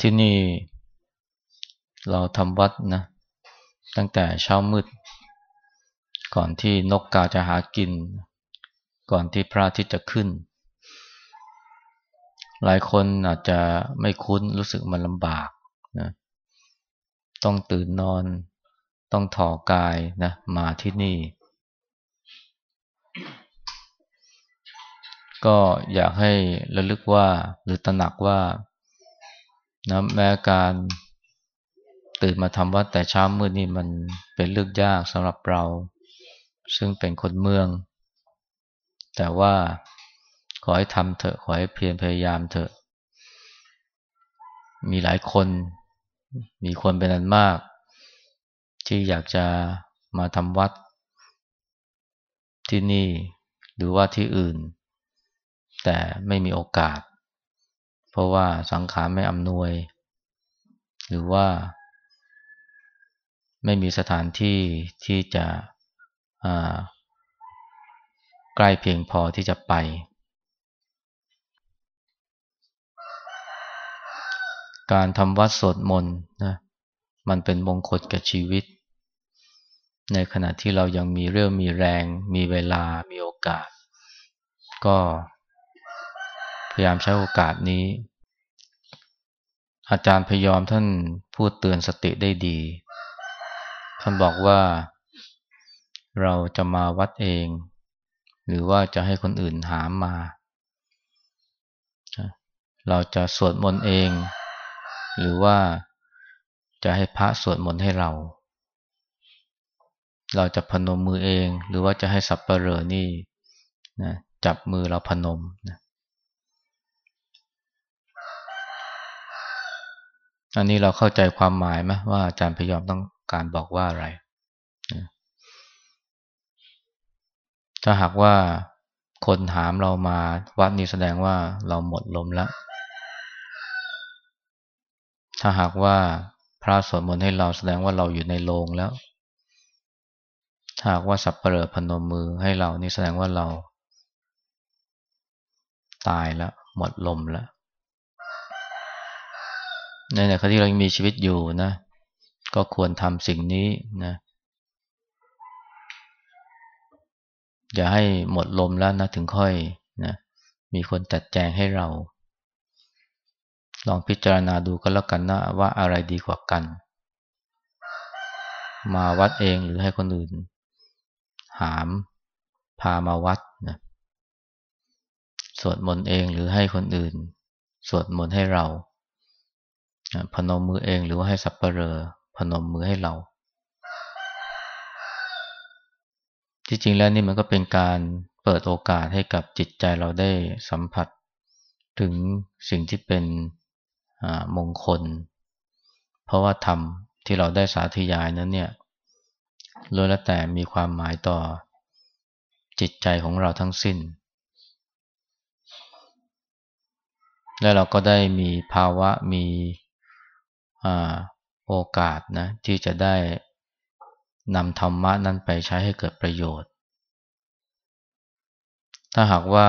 ที่นี่เราทำวัดนะ ตั้งแต่เช้ามืด ก่อนที่นกกาจะหากิน ก่อนที่พระอาทิตย์จะขึ้น หลายคนอาจจะไม่คุ้นรู้สึกมันลำบากนะต้องตื่นนอน ต้องถอกายนะมาที่นี่ ก็อยากให้ระลึกว่าหรือตระหนักว่า นะแม้การตื่นมาทำวัดแต่เช้ามืดนี่มันเป็นเรื่องยากสำหรับเรา ซึ่งเป็นคนเมือง แต่ว่าขอให้ทำเถอะขอให้เพียรพยายามเถอะ มีหลายคน มีคนเป็นอันมาก ที่อยากจะมาทำวัด ที่นี่หรือว่าที่อื่น แต่ไม่มีโอกาส เพราะว่าสังขารไม่อำนวย หรือว่า ไม่มีสถานที่ที่จะใกล้เพียงพอที่จะไป การทำวัดสวดมนต์นะมันเป็นมงคลแก่ชีวิต ในขณะที่เรายังมีเรื่องมีแรง มีเวลามีโอกาส ก็ ยายามใช้โอกาสนี้ อาจารย์พยอมท่านพูดเตือนสติได้ดี ท่านบอกว่าเราจะมาวัดเอง หรือว่าจะให้คนอื่นหามมา เราจะสวดมนต์เอง หรือว่าจะให้พระสวดมนต์ให้เรา เราจะพนมมือเอง หรือว่าจะให้สับปเปลอนี่นะจับมือเราพนมนะ อันนี้เราเข้าใจความหมายไหมว่าอาจารย์พยอมต้องการบอกว่าอะไร ถ้าหากว่าคนถามเรามาวัดนี้แสดงว่าเราหมดลมแล้ว ถ้าหากว่าพระสวดมนต์ให้เราแสดงว่าเราอยู่ในโรงแล้ว ถ้าหากว่าสับเปลือพนมมือให้เรานี่แสดงว่าเรา ตายแล้ว หมดลมแล้ว ในขณะที่เรายังมีชีวิตอยู่นะ ก็ควรทำสิ่งนี้นะ อย่าให้หมดลมแล้วนะถึงค่อยนะมีคนจัดแจงให้เรา ลองพิจารณาดูก็แล้วกันนะว่าอะไรดีกว่ากัน มาวัดเองหรือให้คนอื่น หามพามาวัดนะสวดมนต์เองหรือให้คนอื่น สวดมนต์ให้เรา พนมมือเองหรือว่าให้สับปเปลอพนมมือให้เราจริงๆแล้วนี่มันก็เป็นการเปิดโอกาสให้กับจิตใจเราได้สัมผัส ถึงสิ่งที่เป็นมงคล เพราะว่าธรรมที่เราได้สาธยายนั้นเนี่ยล้วนแล้วแต่มีความหมายต่อจิตใจของเราทั้งสิ้น และเราก็ได้มีภาวะมี โอกาสนะที่จะได้นำธรรมะนั้นไปใช้ให้เกิดประโยชน์ ถ้าหากว่า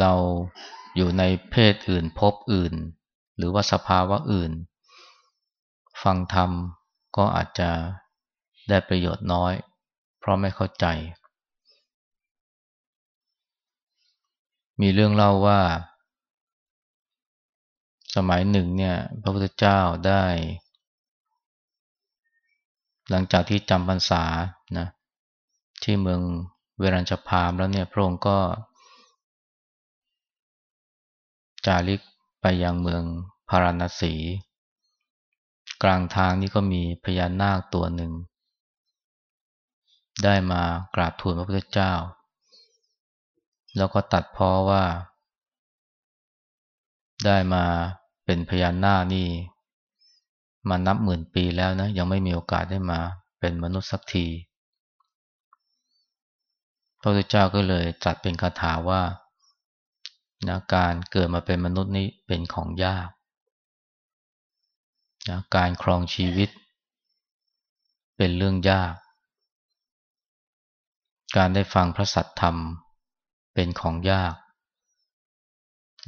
เราอยู่ในเพศอื่นพบอื่น หรือว่าสภาวะอื่น ฟังธรรมก็อาจจะได้ประโยชน์น้อย เพราะไม่เข้าใจ มีเรื่องเล่าว่า สมัยหนึ่งเนี่ย พระพุทธเจ้าได้ หลังจากที่จำพรรษานะที่เมืองเวรัญชพามแล้วเนี่ยพระองค์ก็ จาริกไปยังเมืองพาราณสี กลางทางนี่ก็มีพญานาคตัวหนึ่ง ได้มากราบทูลพระพุทธเจ้า แล้วก็ตัดพ้อว่าได้มา เป็นพญานาคนี่มานับหมื่นปีแล้วนะ ยังไม่มีโอกาสได้มาเป็นมนุษย์สักทีพระพุทธเจ้าก็เลยจัดเป็นคาถาว่านะการเกิดมาเป็นมนุษย์นี้เป็นของยากนะการครองชีวิต เป็นเรื่องยาก การได้ฟังพระสัทธรรมเป็นของยาก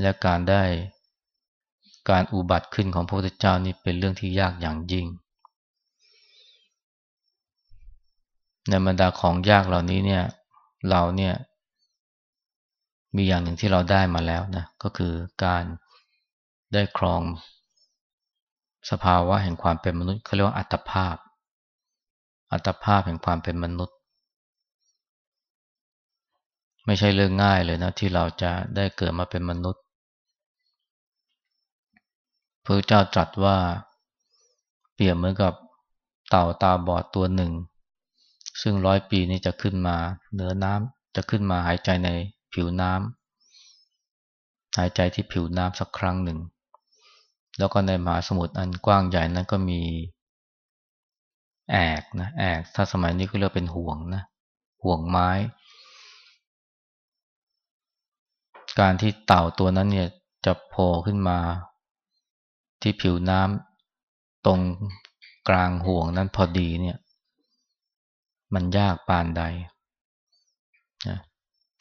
และการได้ การอุบัติขึ้นของพระพุทธเจ้านี่เป็นเรื่องที่ยากอย่างยิ่ง ในบรรดาของยากเหล่านี้เนี่ยเราเนี่ยมีอย่างหนึ่งที่เราได้มาแล้วนะก็คือการได้ครองสภาวะแห่งความเป็นมนุษย์เขาเรียกว่าอัตภาพ อัตภาพแห่งความเป็นมนุษย์ ไม่ใช่เรื่องง่ายเลยนะที่เราจะได้เกิดมาเป็นมนุษย์ พระเจ้าตรัสว่าเปรียบเหมือนกับเต่าตาบอดตัวหนึ่ง ซึ่งร้อยปีนี้จะขึ้นมาเหนือน้ำจะขึ้นมาหายใจในผิวน้ำหายใจที่ผิวน้ำสักครั้งหนึ่ง แล้วก็ในมหาสมุทรอันกว้างใหญ่นั้นก็มีแอกนะแอกถ้าสมัยนี้ก็เรียกเป็นห่วงนะห่วงไม้ การที่เต่าตัวนั้นเนี่ยจะโผล่ขึ้นมา ที่ผิวน้ำตรงกลางห่วงนั้นพอดีเนี่ย มันยากปานใดนะ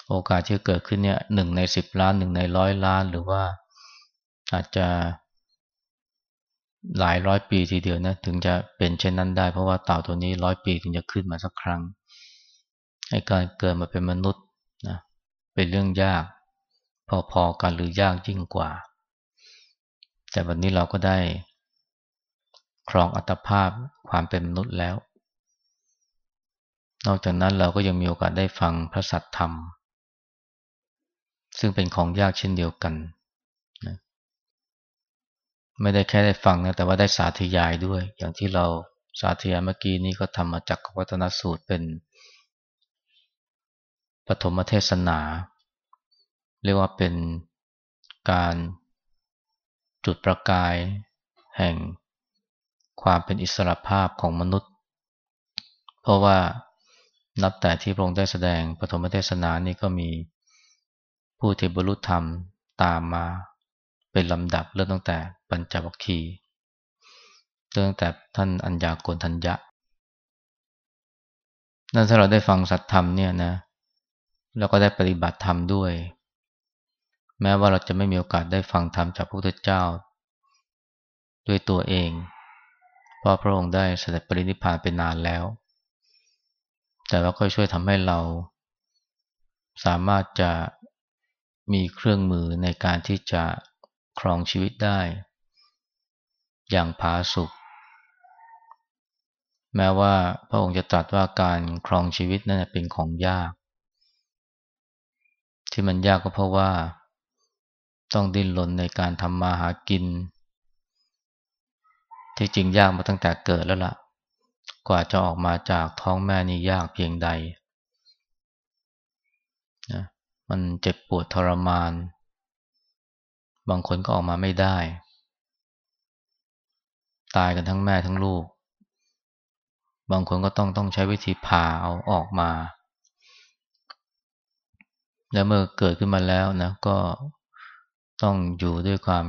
โอกาสที่เกิดขึ้นเนี่ยหนึ่งในสิบล้านหนึ่งในร้อยล้านหรือว่าอาจจะหลายร้อยปีทีเดียวนะถึงจะเป็นเช่นนั้นได้ เพราะว่าเต่าตัวนี้ร้อยปีถึงจะขึ้นมาสักครั้งให้การเกิดมาเป็นมนุษย์นะเป็นเรื่องยาก พอๆกันหรือยากยิ่งกว่า แต่วันนี้เราก็ได้ครองอัตภาพความเป็นมนุษย์แล้ว นอกจากนั้นเราก็ยังมีโอกาสได้ฟังพระสัทธรรม ซึ่งเป็นของยากเช่นเดียวกันนะไม่ได้แค่ได้ฟังนะแต่ว่าได้สาธยายด้วย อย่างที่เราสาธยายเมื่อกี้นี้ก็ทำมาจากวัฒนสูตรเป็นปฐมเทศนา เรียกว่าเป็นการ จุดประกาย แห่งความเป็นอิสระภาพของมนุษย์ เพราะว่านับแต่ที่พระองค์ได้แสดงปฐมเทศนานี้ก็มีผู้ที่บรรลุธรรมตามมาเป็นลำดับเริ่มตั้งแต่ปัญจวัคคีย์เริ่มตั้งแต่ท่านอัญญาโกณทัญญะ นั่นถ้าเราได้ฟังสัตธรรมเนี่ยนะแล้วก็ได้ปฏิบัติธรรมด้วย แม้ว่าเราจะไม่มีโอกาสได้ฟังธรรมจากพระพุทธเจ้า ด้วยตัวเอง เพราะพระองค์ได้เสด็จปรินิพพานไปนานแล้ว แต่ว่าก็ช่วยทำให้เรา สามารถจะมีเครื่องมือในการที่จะครองชีวิตได้ อย่างผาสุกแม้ว่าพระองค์จะตรัสว่าการครองชีวิตนั้นเป็นของยาก ที่มันยากก็เพราะว่า ต้องดิ้นรนในการทำมาหากิน ที่จริงยากมาตั้งแต่เกิดแล้วละ่ะ กว่าจะออกมาจากท้องแม่นี่ยากเพียงใดนะมันเจ็บปวดทรมาน บางคนก็ออกมาไม่ได้ ตายกันทั้งแม่ทั้งลูก บางคนก็ต้องต้องใช้วิธีผ่าเอาออกมา แล้วเมื่อเกิดขึ้นมาแล้วนะก็ ต้องอยู่ด้วยความ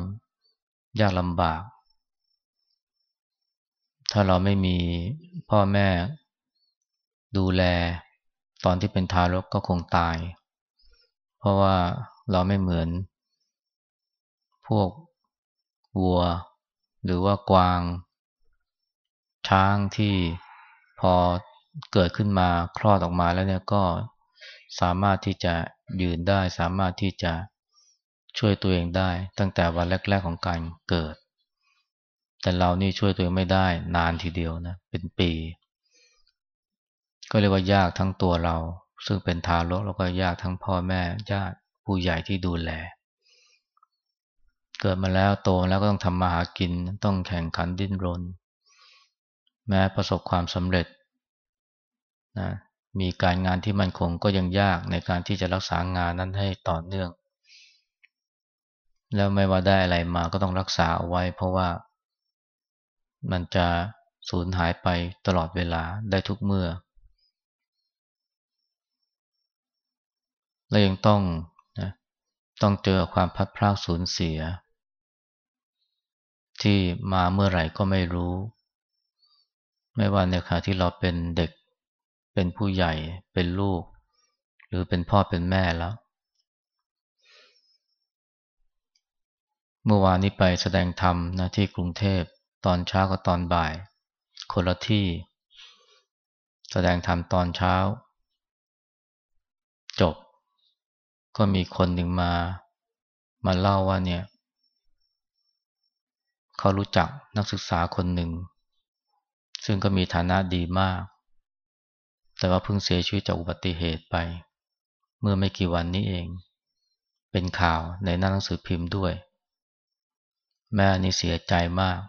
ยากลำบาก ถ้าเราไม่มีพ่อแม่ดูแล ตอนที่เป็นทารกก็คงตาย เพราะว่าเราไม่เหมือน พวกวัว หรือว่ากวาง ช้างที่พอเกิดขึ้นมาคลอดออกมาแล้วเนี่ยก็สามารถที่จะยืนได้ สามารถที่จะ ช่วยตัวเองได้ตั้งแต่วันแรก ๆของการเกิด แต่เรานี่ช่วยตัวเองไม่ได้นานทีเดียวนะเป็นปี ก็เรียกว่ายากทั้งตัวเรา ซึ่งเป็นทารกแล้วก็ยากทั้งพ่อแม่ญาติผู้ใหญ่ที่ดูแล เกิดมาแล้วโตแล้วก็ต้องทำมาหากินต้องแข่งขันดิ้นรน แม้ประสบความสำเร็จนะมีการงานที่มั่นคงก็ยังยากในการที่จะรักษางานนั้นให้ต่อเนื่อง แล้วไม่ว่าได้อะไรมาก็ต้องรักษาเอาไว้ เพราะว่ามันจะสูญหายไปตลอดเวลาได้ทุกเมื่อ และยังต้องนะต้องเจอความพัดพลาดสูญเสีย ที่มาเมื่อไหร่ก็ไม่รู้ ไม่ว่าในขณะที่เราเป็นเด็ก เป็นผู้ใหญ่ เป็นลูก หรือเป็นพ่อเป็นแม่แล้ว เมื่อวานนี้ไปแสดงธรรมนะที่กรุงเทพตอนเช้ากับตอนบ่าย คนละที่ แสดงธรรมตอนเช้า จบ ก็มีคนหนึ่งมา มาเล่าว่าเนี่ย เขารู้จักนักศึกษาคนหนึ่ง ซึ่งก็มีฐานะดีมาก แต่ว่าเพิ่งเสียชีวิตจากอุบัติเหตุไป เมื่อไม่กี่วันนี้เอง เป็นข่าวในหน้าหนังสือพิมพ์ด้วย แม่นี่เสียใจมาก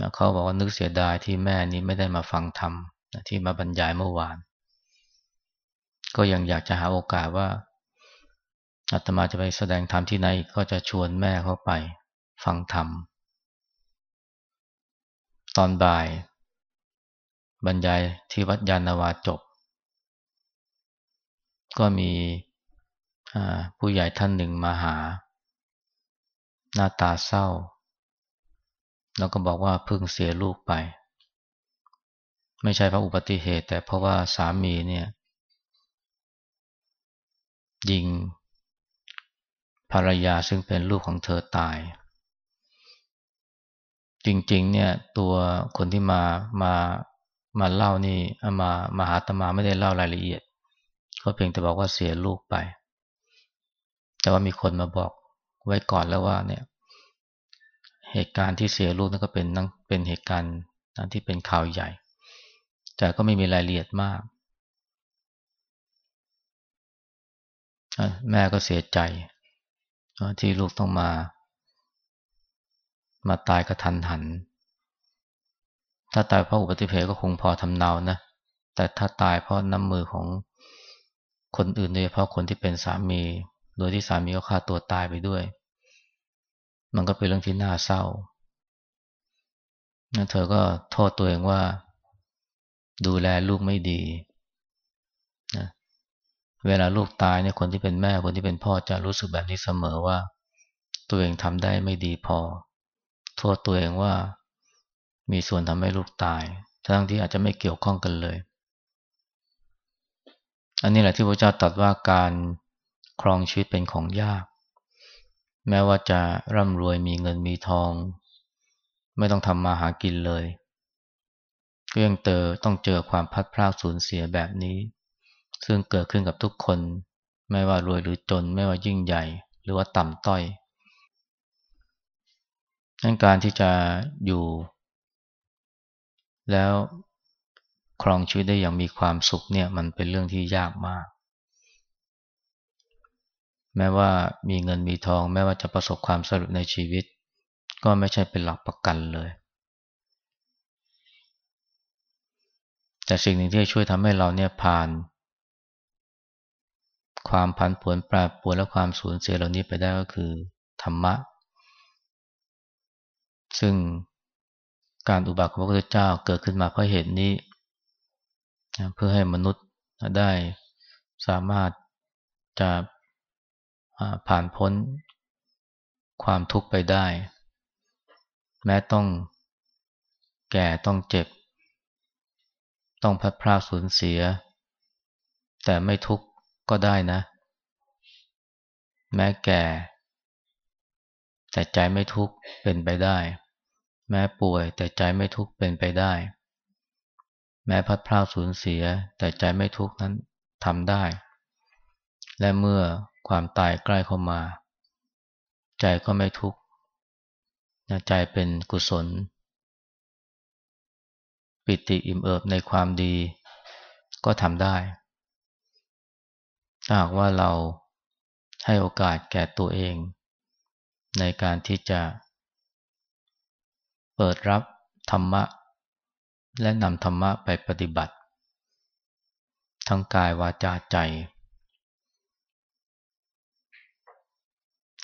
นะเขาบอกว่านึกเสียดายที่แม่นี้ไม่ได้มาฟังธรรมนะที่มาบรรยายเมื่อวาน ก็ยังอยากจะหาโอกาสว่าอาตมาจะไปแสดงธรรมที่ไหนก็จะชวนแม่เข้าไปฟังธรรม ตอนบ่าย บรรยายที่วัดยานาวาจบ ก็มีผู้ใหญ่ท่านหนึ่งมาหา หน้าตาเศร้า แล้วก็บอกว่าเพิ่งเสียลูกไป ไม่ใช่เพราะอุบัติเหตุ แต่เพราะว่าสามีเนี่ย ยิง ภรรยาซึ่งเป็นลูกของเธอตาย จริงๆ เนี่ยตัวคนที่มามามาเล่านี่มามาหาตมาไม่ได้เล่ารายละเอียดเขาเพียงแต่บอกว่าเสียลูกไป แต่ว่ามีคนมาบอก ไว้ก่อนแล้วว่าเนี่ย เหตุการณ์ที่เสียลูกนั่นก็เป็นนั่งเป็นเหตุการณ์นั้นที่เป็นข่าวใหญ่ แต่ก็ไม่มีรายละเอียดมาก แม่ก็เสียใจ ที่ลูกต้องมา มาตายกระทันหัน ถ้าตายเพราะอุบัติเหตุก็คงพอทำเนานะ แต่ถ้าตายเพราะน้ำมือของคนอื่นโดยเฉพาะคนที่เป็นสามี โดยที่สามีก็ฆ่าตัวตายไปด้วย มันก็เป็นเรื่องที่น่าเศร้าเธอก็โทษตัวเองว่า ดูแลลูกไม่ดีนะเวลาลูกตายเนี่ยคนที่เป็นแม่คนที่เป็นพ่อจะรู้สึกแบบนี้เสมอว่า ตัวเองทำได้ไม่ดีพอ โทษตัวเองว่า มีส่วนทำให้ลูกตาย ทั้งที่อาจจะไม่เกี่ยวข้องกันเลย อันนี้แหละที่พระเจ้าตรัสว่าการครองชีวิตเป็นของยาก แม้ว่าจะร่ำรวยมีเงินมีทอง ไม่ต้องทำมาหากินเลย ก็ยังเจอต้องเจอความพัดพลาดสูญเสียแบบนี้ ซึ่งเกิดขึ้นกับทุกคน ไม่ว่ารวยหรือจน ไม่ว่ายิ่งใหญ่ หรือว่าต่ำต้อยนั่นการที่จะอยู่ แล้วครองชีวิตได้อย่างมีความสุขเนี่ยมันเป็นเรื่องที่ยากมาก แม้ว่ามีเงินมีทอง แม้ว่าจะประสบความสำเร็จในชีวิต ก็ไม่ใช่เป็นหลักประกันเลย แต่สิ่งหนึ่งที่ช่วยทำให้เราเนี่ยผ่าน ความผันผวนแปรปรวนและความสูญเสียเหล่านี้ไปได้ก็คือ ธรรมะ ซึ่งการอุบัติของพระพุทธเจ้าเกิดขึ้นมาเพราะเหตุนี้ เพื่อให้มนุษย์ได้สามารถจะ ผ่านพ้นความทุกข์ไปได้ แม้ต้องแก่ต้องเจ็บ ต้องพัดพลาดสูญเสีย แต่ไม่ทุกข์ก็ได้นะ แม้แก่ แต่ใจไม่ทุกข์เป็นไปได้ แม้ป่วยแต่ใจไม่ทุกข์เป็นไปได้ แม้พัดพลาดสูญเสีย แต่ใจไม่ทุกข์นั้นทำได้ และเมื่อ ความตายใกล้เข้ามา ใจก็ไม่ทุกข์ใจเป็นกุศล ปิติอิ่มเอิบในความดีก็ทำได้ ถ้าหากว่าเราให้โอกาสแก่ตัวเอง ในการที่จะ เปิดรับธรรมะ และนำธรรมะไปปฏิบัติ ทั้งกายวาจาใจ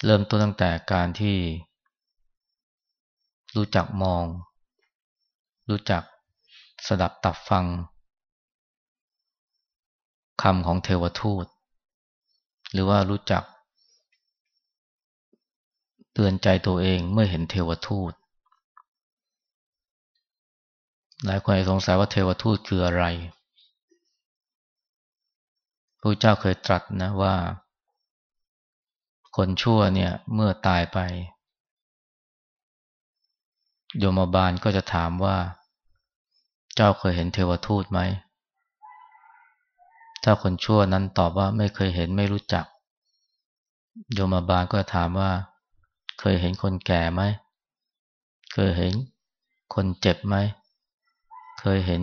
เริ่มต้นตั้งแต่การที่ รู้จักมอง รู้จักสดับตับฟังคำของเทวทูต หรือว่ารู้จัก เตือนใจตัวเองเมื่อเห็นเทวทูต หลายคนสงสัยว่าเทวทูตคืออะไรพระเจ้าเคยตรัสนะว่า คนชั่วเนี่ยเมื่อตายไป โยมบาลก็จะถามว่า เจ้าเคยเห็นเทวทูตไหม ถ้าคนชั่วนั้นตอบว่าไม่เคยเห็นไม่รู้จัก โยมบาลก็ถามว่า เคยเห็นคนแก่ไหม เคยเห็นคนเจ็บไหม เคยเห็น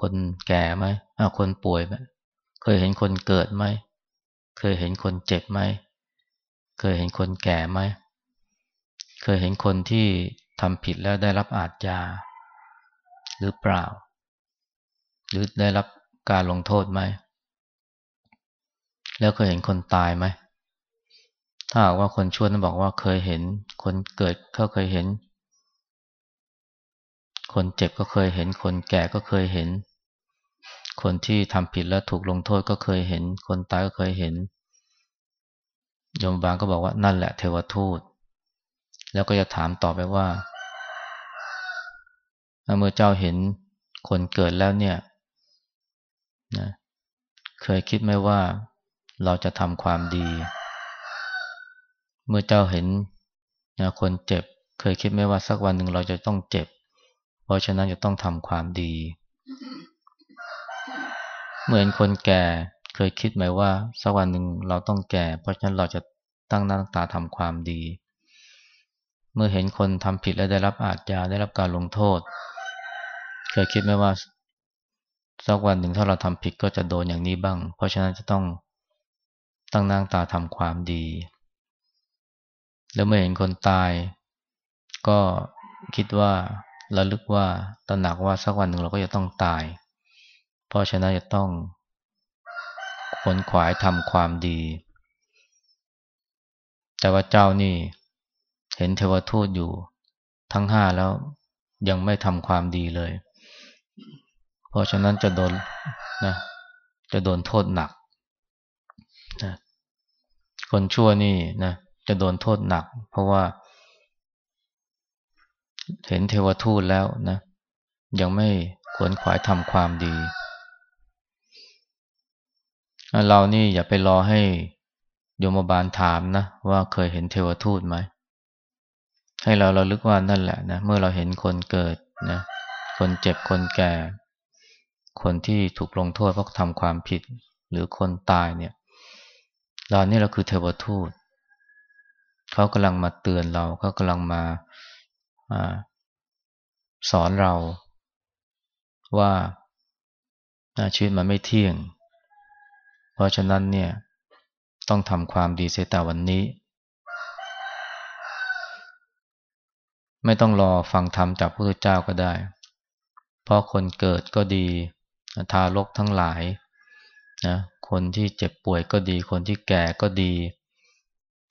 คนแก่ไหมคนป่วยไหม เคยเห็นคนเกิดไหม เคยเห็นคนเจ็บไหม เคยเห็นคนแก่ไหม เคยเห็นคนที่ทำผิดแล้วได้รับอาจยา หรือเปล่า หรือได้รับการลงโทษไหม แล้วเคยเห็นคนตายไหม ถ้าหากว่าคนชั่วนั้นบอกว่าเคยเห็น คนเกิดเขาเคยเห็น คนเจ็บก็เคยเห็น คนแก่ก็เคยเห็น คนที่ทำผิดแล้วถูกลงโทษก็เคยเห็น คนตายก็เคยเห็น โยมบางก็บอกว่านั่นแหละเทวทูต แล้วก็จะถามต่อไปว่าเมื่อเจ้าเห็นคนเกิดแล้วเนี่ยนะเคยคิดไหมว่าเราจะทำความดี เมื่อเจ้าเห็นนะคนเจ็บ เคยคิดไหมว่าสักวันหนึ่งเราจะต้องเจ็บ เพราะฉะนั้นจะต้องทำความดี เหมือนคนแก่ เคยคิดไหมว่าสักวันหนึ่งเราต้องแก่ เพราะฉะนั้นเราจะตั้งหน้าตั้งตาทำความดี เมื่อเห็นคนทำผิดและได้รับอาจยาได้รับการลงโทษ เคยคิดไหมว่าสักวันหนึ่งถ้าเราทำผิดก็จะโดนอย่างนี้บ้าง เพราะฉะนั้นจะต้องตั้งหน้างตาทำความดี แล้วเมื่อเห็นคนตาย ก็คิดว่าระลึกว่าตระหนักว่าสักวันหนึ่งเราก็จะต้องตาย เพราะฉะนั้นจะต้อง ขนขวายทำความดี แต่ว่าเจ้านี่เห็นเทวทูตอยู่ทั้งห้าแล้วยังไม่ทำความดีเลย เพราะฉะนั้นจะโดนนะจะโดนโทษหนักนะคนชั่วนี่นะจะโดนโทษหนัก เพราะว่า เห็นเทวทูตแล้วนะ ยังไม่ขวนขวายทำความดี เรานี่อย่าไปรอให้โยมบาลถามนะ ว่าเคยเห็นเทวทูตไหม ให้เราเราลึกว่านั่นแหละนะ เมื่อเราเห็นคนเกิดนะ คนเจ็บคนแก่ คนที่ถูกลงโทษเพราะทำความผิด หรือคนตายเนี่ยเรานี่เราคือเทวทูต เขากำลังมาเตือนเราเขากำลังมาสอนเราว่าชีวิตมันไม่เที่ยง เพราะฉะนั้นเนี่ยต้องทำความดีเสียแต่วันนี้ ไม่ต้องรอฟังธรรมจากพระพุทธเจ้าก็ได้ เพราะคนเกิดก็ดีทารกทั้งหลายนะคนที่เจ็บป่วยก็ดี คนที่แก่ก็ดี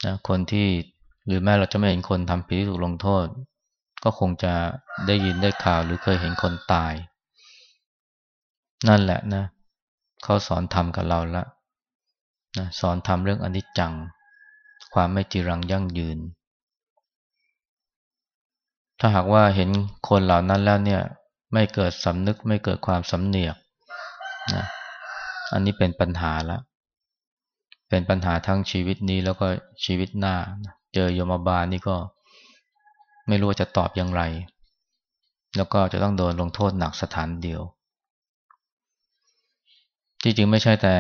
นะคนที่หรือแม้เราจะไม่เห็นคนทำผิดถูกลงโทษ ก็คงจะได้ยินได้ข่าวหรือเคยเห็นคนตาย นั่นแหละนะเขาสอนทำกับเราละ นะสอนทำเรื่องอนิจจัง ความไม่จีรังยั่งยืน ถ้าหากว่าเห็นคนเหล่านั้นแล้วเนี่ยไม่เกิดสำนึกไม่เกิดความสำเนียกนะอันนี้เป็นปัญหาละเป็นปัญหาทั้งชีวิตนี้แล้วก็ชีวิตหน้า เจอโยมบาลนี่ก็ไม่รู้จะตอบอย่างไร แล้วก็จะต้องโดนลงโทษหนักสถานเดียวจริงๆไม่ใช่แต่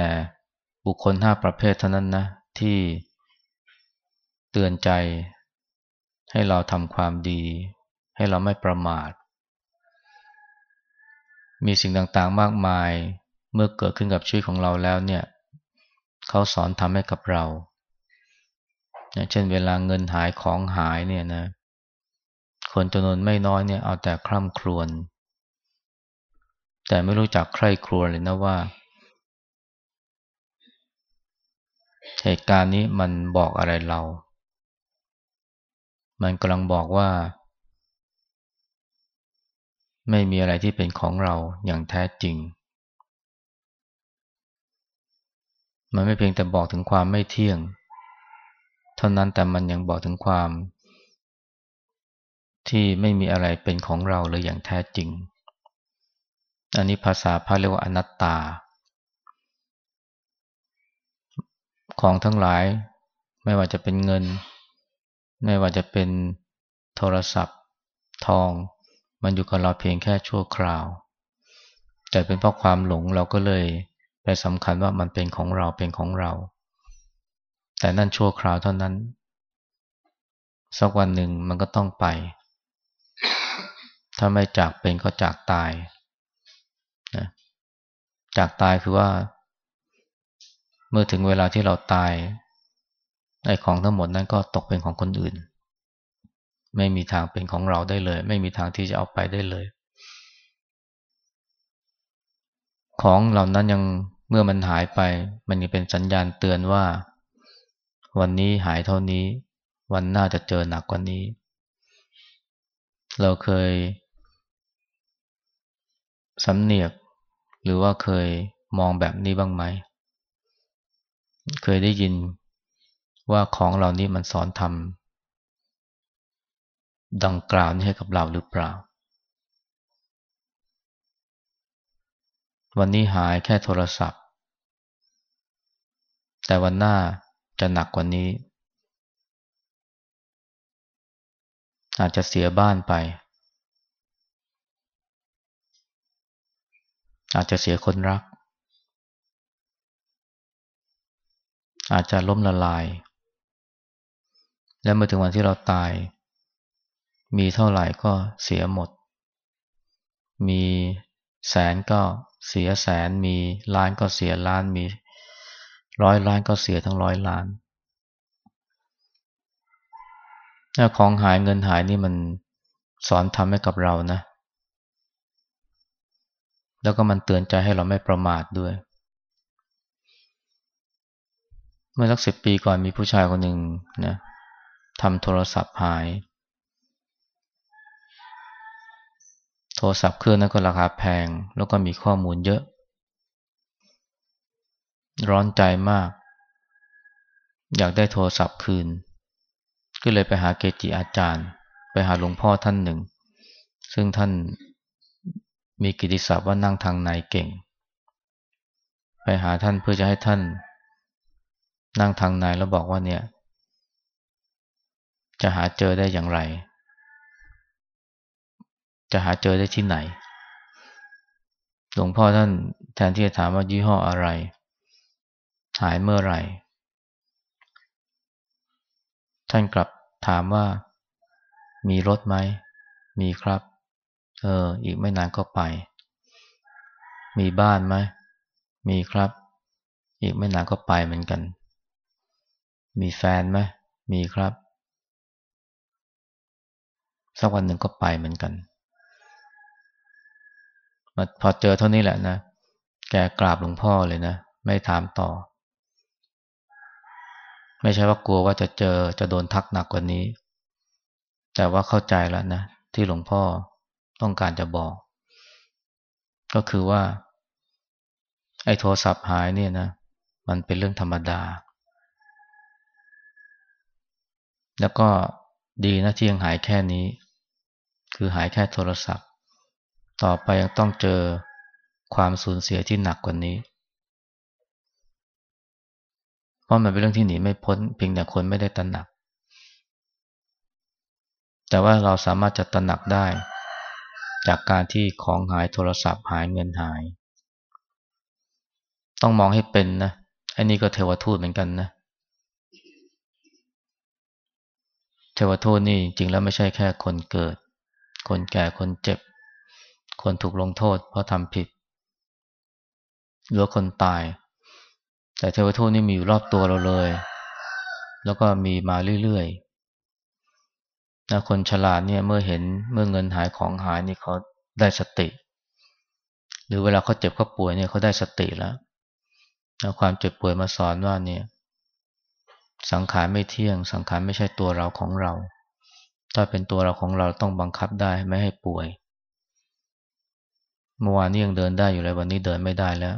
บุคคลห้าประเภทเท่านั้นนะ ที่เตือนใจ ให้เราทำความดี ให้เราไม่ประมาท มีสิ่งต่างๆมากมายเมื่อเกิดขึ้นกับชีวิตของเราแล้วเนี่ยเขาสอนทำให้กับเรา เช่นเวลาเงินหายของหายเนี่ยนะ คนจำนวนไม่น้อยเนี่ยเอาแต่คร่ำครวญ แต่ไม่รู้จักใครครวญเลยนะว่า เหตุการณ์นี้มันบอกอะไรเรา มันกำลังบอกว่า ไม่มีอะไรที่เป็นของเราอย่างแท้จริง มันไม่เพียงแต่บอกถึงความไม่เที่ยง เท่านั้นแต่มันยังบอกถึงความ ที่ไม่มีอะไรเป็นของเราเลยอย่างแท้จริง อันนี้ภาษาพระเรียกว่าอนัตตา ของทั้งหลาย ไม่ว่าจะเป็นเงิน ไม่ว่าจะเป็นโทรศัพท์ ทอง มันอยู่กับเราเพียงแค่ชั่วคราว แต่เป็นเพราะความหลงเราก็เลยไปสำคัญว่ามันเป็นของเราเป็นของเรา แต่นั่นชั่วคราวเท่านั้น สักวันหนึ่งมันก็ต้องไป ถ้าไม่จากเป็นก็จากตายนะจากตายคือว่า เมื่อถึงเวลาที่เราตายไอ้ของทั้งหมดนั้นก็ตกเป็นของคนอื่น ไม่มีทางเป็นของเราได้เลย ไม่มีทางที่จะเอาไปได้เลย ของเหล่านั้นยังเมื่อมันหายไป มันยังเป็นสัญญาณเตือนว่า วันนี้หายเท่านี้ วันหน้าจะเจอหนักกว่านี้ เราเคยสำเนียกหรือว่าเคยมองแบบนี้บ้างไหม เคยได้ยินว่าของเหล่านี้มันสอนทำดังกล่าวนี้ให้กับเราหรือเปล่า วันนี้หายแค่โทรศัพท์ แต่วันหน้าจะหนักกว่านี้ อาจจะเสียบ้านไป อาจจะเสียคนรัก อาจจะล้มละลาย และเมื่อถึงวันที่เราตาย มีเท่าไหร่ก็เสียหมด มีแสนก็เสียแสน มีล้านก็เสียล้าน มีร้อยล้านก็เสียทั้งร้อยล้านถ้าของหายเงินหายนี่มันสอนทำให้กับเรานะ แล้วก็มันเตือนใจให้เราไม่ประมาทด้วย เมื่อสักสิบปีก่อนมีผู้ชายคนหนึ่งนะทำโทรศัพท์หาย โทรศัพท์เครื่องนั้นก็ราคาแพง แล้วก็มีข้อมูลเยอะ ร้อนใจมาก อยากได้โทรศัพท์คืน ก็เลยไปหาเกจิอาจารย์ ไปหาหลวงพ่อท่านหนึ่ง ซึ่งท่านมีกิติศัพท์ว่านั่งทางในเก่ง ไปหาท่านเพื่อจะให้ท่าน นั่งทางในแล้วบอกว่าเนี่ย จะหาเจอได้อย่างไร จะหาเจอได้ที่ไหน หลวงพ่อท่านแทนที่จะถามว่ายี่ห้ออะไร หายเมื่อไหร่ ท่านกลับถามว่ามีรถไหม มีครับ เออ อีกไม่นานก็ไป มีบ้านไหม มีครับ อีกไม่นานก็ไปเหมือนกัน มีแฟนไหมมีครับ สักวันหนึ่งก็ไปเหมือนกันมาพอเจอเท่านี้แหละนะ แกกราบหลวงพ่อเลยนะ ไม่ถามต่อ ไม่ใช่ว่ากลัวว่าจะเจอจะโดนทักหนักกว่านี้ แต่ว่าเข้าใจแล้วนะ ที่หลวงพ่อต้องการจะบอก ก็คือว่า ไอ้โทรศัพท์หายเนี่ยนะ มันเป็นเรื่องธรรมดา แล้วก็ดีนะที่ยังหายแค่นี้ คือหายแค่โทรศัพท์ ต่อไปยังต้องเจอความสูญเสียที่หนักกว่านี้ เพราะมันเป็นเรื่องที่หนีไม่พ้นเพียงแต่คนไม่ได้ตระหนัก แต่ว่าเราสามารถจะตระหนักได้ จากการที่ของหายโทรศัพท์หายเงินหาย ต้องมองให้เป็นนะอันนี้ก็เทวทูตเหมือนกันนะเทวทูตนี่จริงแล้วไม่ใช่แค่คนเกิด คนแก่คนเจ็บ คนถูกลงโทษเพราะทำผิดหรือคนตาย แต่เทวทูตนี่มีอยู่รอบตัวเราเลย แล้วก็มีมาเรื่อยๆนะคนฉลาดเนี่ยเมื่อเห็นเมื่อเงินหายของหายนี่เขาได้สติ หรือเวลาเขาเจ็บเขาป่วยเนี่ยเขาได้สติแล้วความเจ็บป่วยมาสอนว่าเนี่ย สังขารไม่เที่ยง สังขารไม่ใช่ตัวเราของเรา ถ้าเป็นตัวเราของเราต้องบังคับได้ไม่ให้ป่วย เมื่อวานนี้ยังเดินได้อยู่เลยวันนี้เดินไม่ได้แล้ว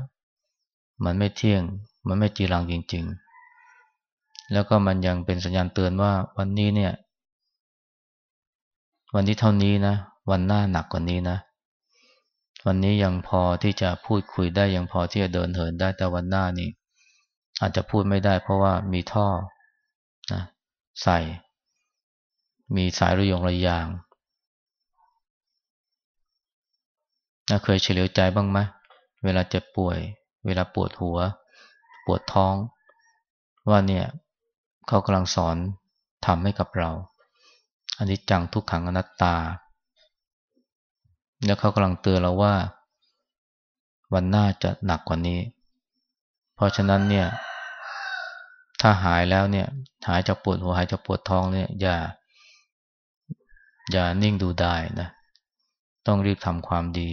มันไม่เที่ยง มันไม่จีรังจริง ๆ แล้วก็มันยังเป็นสัญญาณเตือนว่าวันนี้เนี่ย วันนี้เท่านี้นะ วันหน้าหนักกว่านี้นะ วันนี้ยังพอที่จะพูดคุยได้ยังพอที่จะเดินเหินได้แต่วันหน้านี่ อาจจะพูดไม่ได้เพราะว่ามีท่อใส่ มีสายระยงระยางนะเคยเฉลียวใจบ้างไหมเวลาเจ็บป่วย เวลาปวดหัว ปวดท้อง ว่าเนี่ยเขากำลังสอนทำให้กับเราอันนี้จังทุกขังอนัตตา แล้วเขากำลังเตือนเราว่า วันหน้าจะหนักกว่านี้ เพราะฉะนั้นเนี่ย ถ้าหายแล้วเนี่ย หายจากปวดหัวหายจากปวดท้องเนี่ย อย่า อย่านิ่งดูได้นะ ต้องรีบทำความดี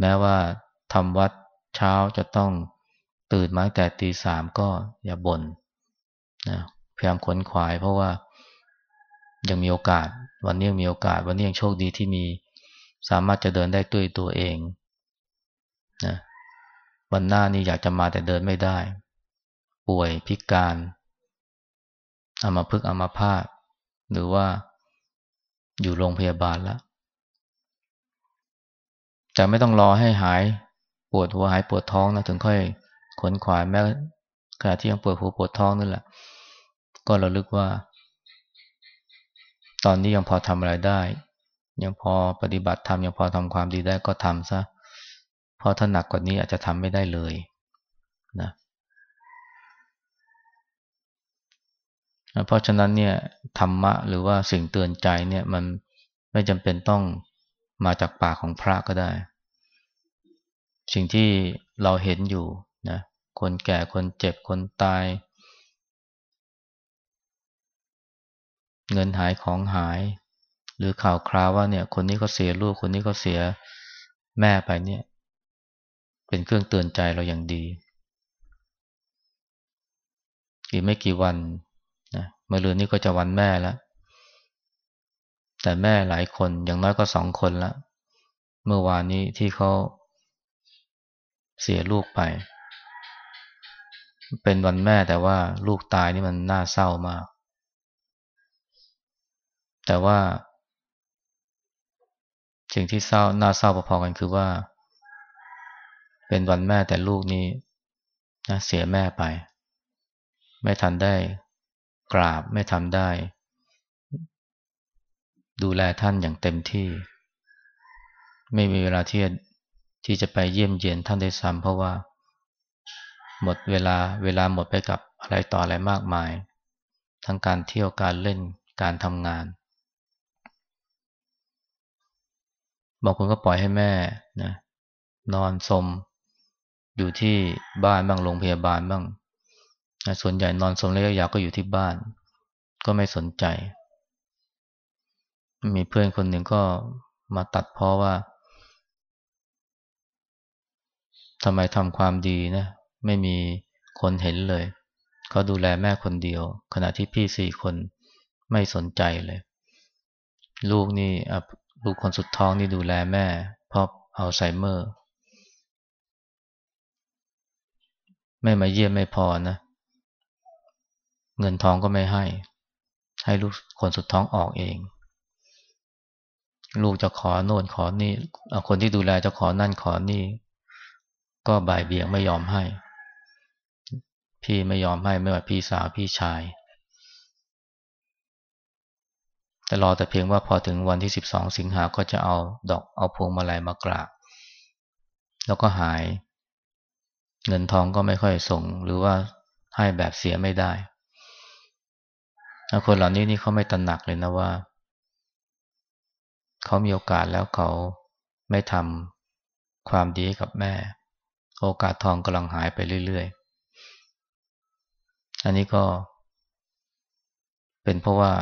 แม้ว่าทำวัดเช้าจะต้องตื่นมาแต่ตีสามก็อย่าบน่นนะพยายามขวนขวายเพราะว่ายังมีโอกาส วันนี้ยังมีโอกาส วันนี้ยังโชคดีที่มีสามารถจะเดินได้ด้วยตัวเองนะวันหน้านี่อยากจะมาแต่เดินไม่ได้ ป่วยพิการอามาพึกอามาพาดหรือว่าอยู่โรงพยาบาลแล้วจะไม่ต้องรอให้หายปวดหัวหายปวดท้องนะถึงค่อยขนขวายแม้ขณะที่ยังปวดหัวปวดท้องนั่นแหละ ก็ระลึกว่า ตอนนี้ยังพอทำอะไรได้ ยังพอปฏิบัติทำยังพอทำความดีได้ก็ทำซะเพราะถ้าหนักกว่านี้อาจจะทำไม่ได้เลยนะเเพราะฉะนั้นเนี่ยธรรมะหรือว่าสิ่งเตือนใจเนี่ยมันไม่จำเป็นต้องมาจากปากของพระก็ได้ สิ่งที่เราเห็นอยู่นะคนแก่คนเจ็บคนตาย เงินหายของหาย หรือข่าวคราวว่าเนี่ยคนนี้เขาเสียลูกคนนี้เขาเสียแม่ไปเนี่ย เป็นเครื่องเตือนใจเราอย่างดี อีกไม่กี่วัน มื่อเรือนนี้ก็จะวันแม่แล้ว แต่แม่หลายคนอย่างน้อยก็สองคนละ เมื่อวานนี้ที่เขาเสียลูกไป เป็นวันแม่แต่ว่าลูกตายนี่มันน่าเศร้ามาก แต่ว่า สิ่งที่เศร้าน่าเศร้าพอๆกันคือว่า เป็นวันแม่แต่ลูกนี้นะเสียแม่ไป ไม่ทันได้ กราบไม่ทำได้ ดูแลท่านอย่างเต็มที่ ไม่มีเวลาที่ที่จะไปเยี่ยมเยียนท่านได้ซ้ำเพราะว่า หมดเวลาเวลาหมดไปกับอะไรต่ออะไรมากมาย ทั้งการเที่ยวการเล่นการทำงานบางคนก็ปล่อยให้แม่นะนอนสมอยู่ที่บ้านบ้างโรงพยาบาลบ้าง ส่วนใหญ่นอนสมระยะยาวก็อยู่ที่บ้าน ก็ไม่สนใจ มีเพื่อนคนหนึ่งก็มาตัดเพราะว่าทำไมทำความดีนะ ไม่มีคนเห็นเลย เขาดูแลแม่คนเดียว ขณะที่พี่สี่คนไม่สนใจเลย ลูกนี่ลูกคนสุดท้องนี่ดูแลแม่ เพราะอัลไซเมอร์ ไม่มาเยี่ยมไม่พอนะ เงินทองก็ไม่ให้ ให้ลูกคนสุดท้องออกเอง ลูกจะขอโน่นขอนี่คนที่ดูแลจะขอนั่นขอนี่ ก็บ่ายเบี่ยงไม่ยอมให้ พี่ไม่ยอมให้ไม่ว่าพี่สาวพี่ชายแต่รอแต่เพียงว่าพอถึงวันที่สิบสองสิงหาก็จะเอาดอกเอาพวงมาลัยมากราบแล้วก็หาย เงินทองก็ไม่ค่อยส่ง หรือว่าให้แบบเสียไม่ได้ คนเหล่านี้นี่เขาไม่ตระหนักเลยนะว่า เขามีโอกาสแล้วเขาไม่ทำความดีกับแม่ โอกาสทองกำลังหายไปเรื่อยๆ อันนี้ก็ เป็นเพราะว่า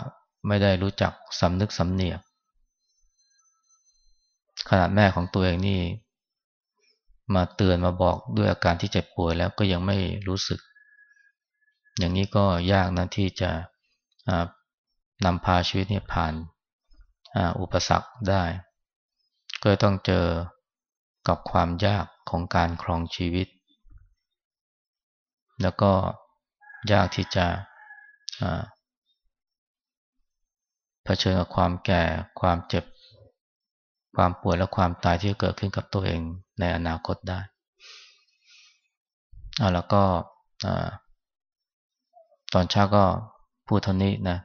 ไม่ได้รู้จักสำนึกสำเนียกขนาดแม่ของตัวเองนี่ มาเตือนมาบอกด้วยอาการที่เจ็บป่วยแล้วก็ยังไม่รู้สึก อย่างนี้ก็ยากนะที่จะ นำพาชีวิตเนี่ยผ่านอุปสรรคได้ ก็ต้องเจอกับความยากของการครองชีวิต แล้วก็ยากที่จะเผชิญกับความแก่ ความเจ็บ ความป่วยและความตายที่เกิดขึ้นกับตัวเองในอนาคตได้แล้วก็ตอนเช้าก็ พูดเท่านี้นะ